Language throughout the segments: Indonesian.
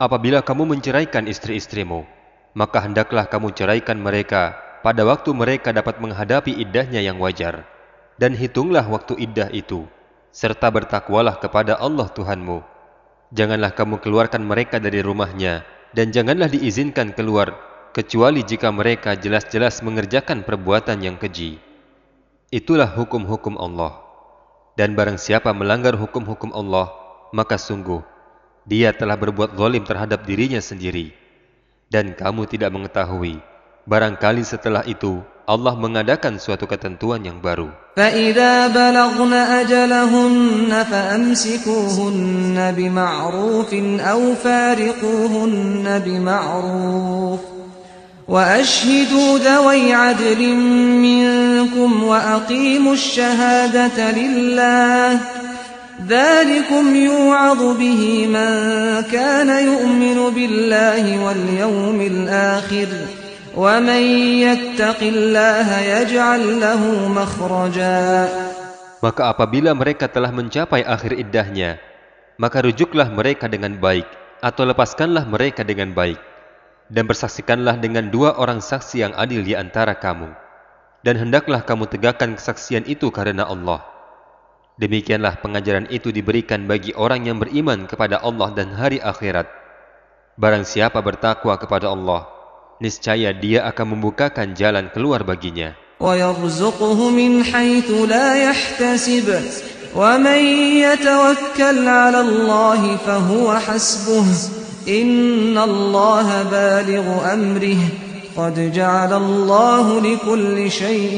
apabila kamu menceraikan istri-istrimu, maka hendaklah kamu ceraikan mereka pada waktu mereka dapat menghadapi iddahnya yang wajar. Dan hitunglah waktu iddah itu, serta bertakwalah kepada Allah Tuhanmu. Janganlah kamu keluarkan mereka dari rumahnya, dan janganlah diizinkan keluar, kecuali jika mereka jelas-jelas mengerjakan perbuatan yang keji. Itulah hukum-hukum Allah. Dan barang siapa melanggar hukum-hukum Allah, maka sungguh dia telah berbuat zalim terhadap dirinya sendiri. Dan kamu tidak mengetahui, barangkali setelah itu Allah mengadakan suatu ketentuan yang baru. فإذا بلغن أجلهن فأمسكوهن بمعروف أو فارقوهن بمعروف وأشهدوا ذوي عدل منكم وأقيموا الشهادة لله ذلكم يوعظ به من كان يؤمن بالله واليوم الآخر ومن يتق الله يجعل له مخرجا Maka apabila mereka telah mencapai akhir iddahnya, maka rujuklah mereka dengan baik, atau lepaskanlah mereka dengan baik, dan bersaksikanlah dengan dua orang saksi yang adil di antara kamu. Dan hendaklah kamu tegakkan kesaksian itu karena Allah. Demikianlah pengajaran itu diberikan bagi orang yang beriman kepada Allah dan hari akhirat. Barang siapa bertakwa kepada Allah, niscaya dia akan membukakan jalan keluar baginya. ويرزقه من حيث لا يحتسب ومن يتوكل على الله فهو حسبه إن الله بالغ أمره قد جعل الله لكل شيء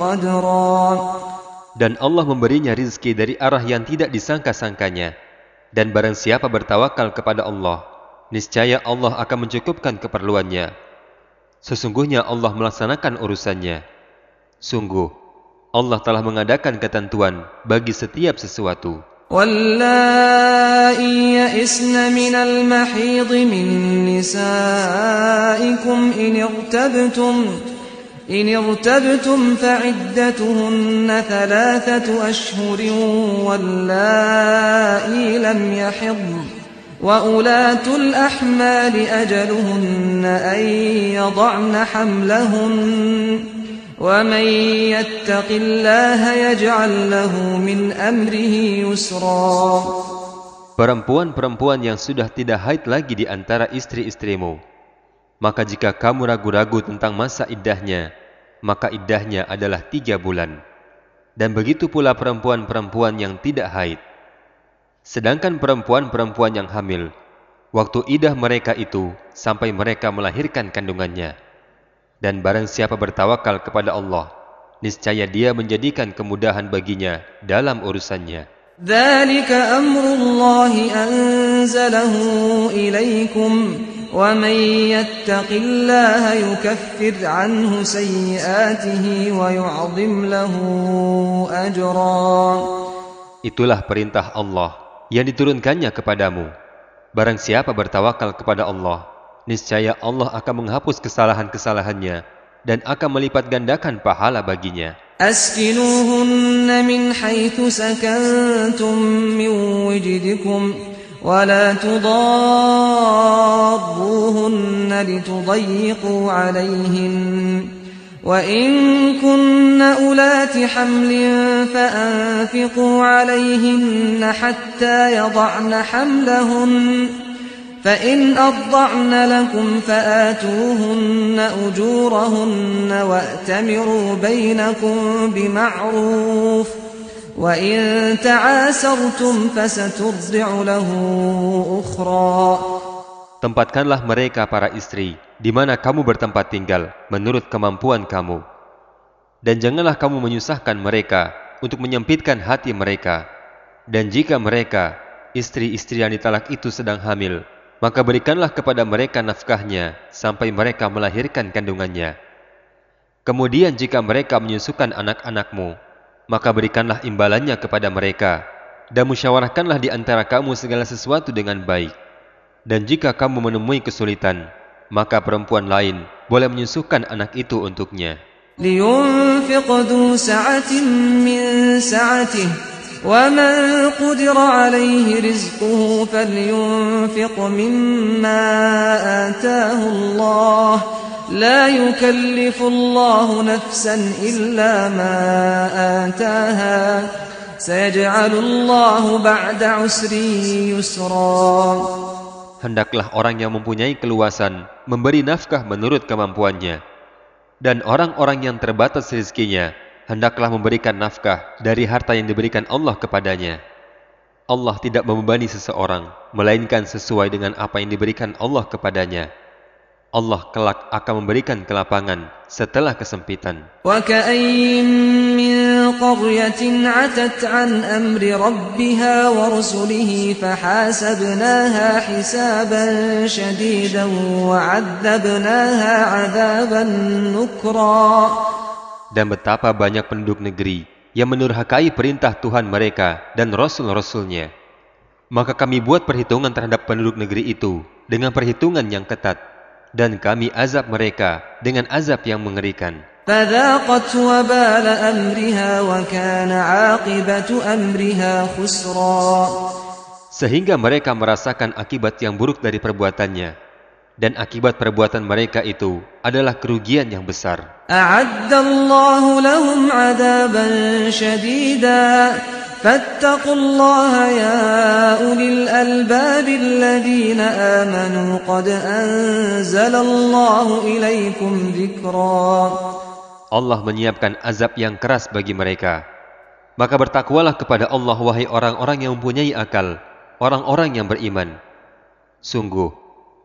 قدرا Dan Allah memberinya rizki dari arah yang tidak disangka-sangkanya. Dan barang siapa bertawakal kepada Allah, niscaya Allah akan mencukupkan keperluannya. Sesungguhnya Allah melaksanakan urusannya. Sungguh, Allah telah mengadakan ketentuan bagi setiap sesuatu. واللائي يئسن من المحيض من نسائكم إن ارتبتم إن ارتبتم فعدتهن ثلاثة أشهر واللائي لم يحضن وأولاة الأحمال أجلهن أن يضعن حملهن ومن يتق الله يجعل له من أمره يسرا Perempuan-perempuan yang sudah tidak haid lagi di antara istri-istrimu, maka jika kamu ragu-ragu tentang masa iddahnya, maka iddahnya adalah tiga bulan. Dan begitu pula perempuan-perempuan yang tidak haid. Sedangkan perempuan-perempuan yang hamil, waktu idah mereka itu sampai mereka melahirkan kandungannya. Dan barang siapa bertawakal kepada Allah, niscaya dia menjadikan kemudahan baginya dalam urusannya. ذلك أمر الله أنزله إليكم ومن يتق الله يكفر عنه سيئاته ويعظم له أجرا Itulah perintah Allah yang diturunkannya kepadamu. Barang siapa bertawakal kepada Allah, niscaya Allah akan menghapus kesalahan-kesalahannya dan akan melipat gandakan pahala baginya. أسكنوهن من حيث سكنتم من وجدكم ولا تضاروهن لتضيقوا عليهن. وإن كن أولات حمل فأنفقوا عليهن حتى يضعن حملهن. فإن أرضعن لكم فآتوهن أجورهن وأتمروا بينكم بمعروف. وإن تعاسرتم فسترضع له أخرى Tempatkanlah mereka para istri di mana kamu bertempat tinggal menurut kemampuan kamu. Dan janganlah kamu menyusahkan mereka untuk menyempitkan hati mereka. Dan jika mereka, istri-istri yang ditalak itu sedang hamil, maka berikanlah kepada mereka nafkahnya sampai mereka melahirkan kandungannya. Kemudian jika mereka menyusukan anak-anakmu, maka berikanlah imbalannya kepada mereka, dan musyawarahkanlah di antara kamu segala sesuatu dengan baik. Dan jika kamu menemui kesulitan, maka perempuan lain boleh menyusukan anak itu untuknya. لينفق ذو سعة من سعته ومن قدر عليه رزقه فلينفق مما آتاه الله لا يكلف الله نفسا إلا ما آتاها سيجعل الله بعد عسر يسرا Hendaklah orang yang mempunyai keluasan memberi nafkah menurut kemampuannya. Dan orang-orang yang terbatas rezekinya hendaklah memberikan nafkah dari harta yang diberikan Allah kepadanya. Allah tidak membebani seseorang, melainkan sesuai dengan apa yang diberikan Allah kepadanya. Allah kelak akan memberikan kelapangan setelah kesempitan. وكأين من قرية عتت عن أمر ربها ورسله فحاسبناها حسابا شديدا وعذبناها عذابا نكرا Dan betapa banyak penduduk negeri yang menurhakai perintah Tuhan mereka dan Rasul-Rasulnya. Maka kami buat perhitungan terhadap penduduk negeri itu dengan perhitungan yang ketat. dan kami azab mereka dengan azab yang mengerikan. Sehingga mereka merasakan akibat yang buruk dari perbuatannya. Dan akibat perbuatan mereka itu adalah kerugian yang besar. فاتقوا الله يا أولي الألباب الذين آمنوا قد أنزل الله إليكم ذكرا Allah menyiapkan azab yang keras bagi mereka. Maka bertakwalah kepada Allah wahai orang-orang yang mempunyai akal, orang-orang yang beriman. Sungguh,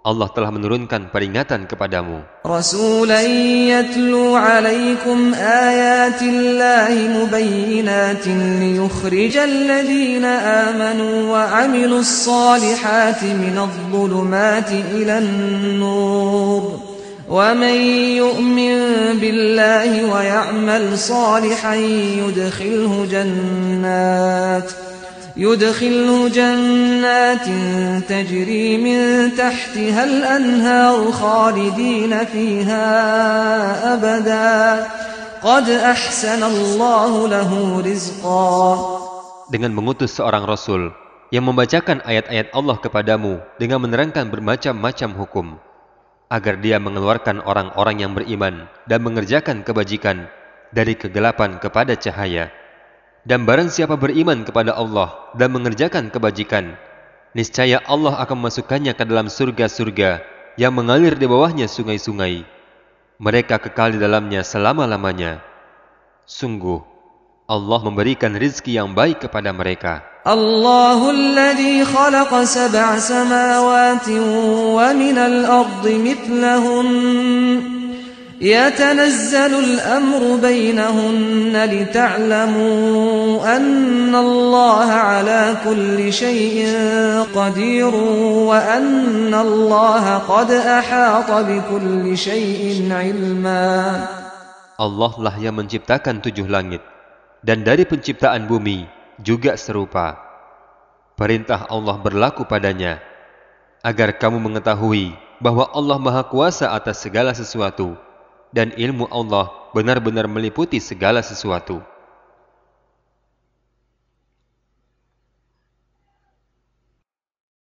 Allah telah menurunkan peringatan kepadamu. Rasulan yatlu alaikum ayatillahi mubayyinatin liyukhrijal ladhina amanu wa amilus salihati minadh dhulumati ilan nur. ومن يؤمن بالله ويعمل صالحا يدخله جنات ۖ يدخله جنات تجري من تحتها الأنهار خالدين فيها أبدا قد أحسن الله له رزقا Dengan mengutus seorang Rasul yang membacakan ayat-ayat Allah kepadamu dengan menerangkan bermacam-macam hukum, agar dia mengeluarkan orang-orang yang beriman dan mengerjakan kebajikan dari kegelapan kepada cahaya. Dan barang siapa beriman kepada Allah dan mengerjakan kebajikan, niscaya Allah akan memasukkannya ke dalam surga-surga yang mengalir di bawahnya sungai-sungai. Mereka kekal di dalamnya selama-lamanya. Sungguh, Allah memberikan rizki yang baik kepada mereka. Allahul يتنزل الأمر بينهن لتعلموا أن الله على كل شيء قدير وأن الله قد أحاط بكل شيء علما Allah lah yang menciptakan tujuh langit, dan dari penciptaan bumi juga serupa. Perintah Allah berlaku padanya, agar kamu mengetahui bahwa Allah Maha Kuasa atas segala sesuatu, dan ilmu Allah benar-benar meliputi segala sesuatu.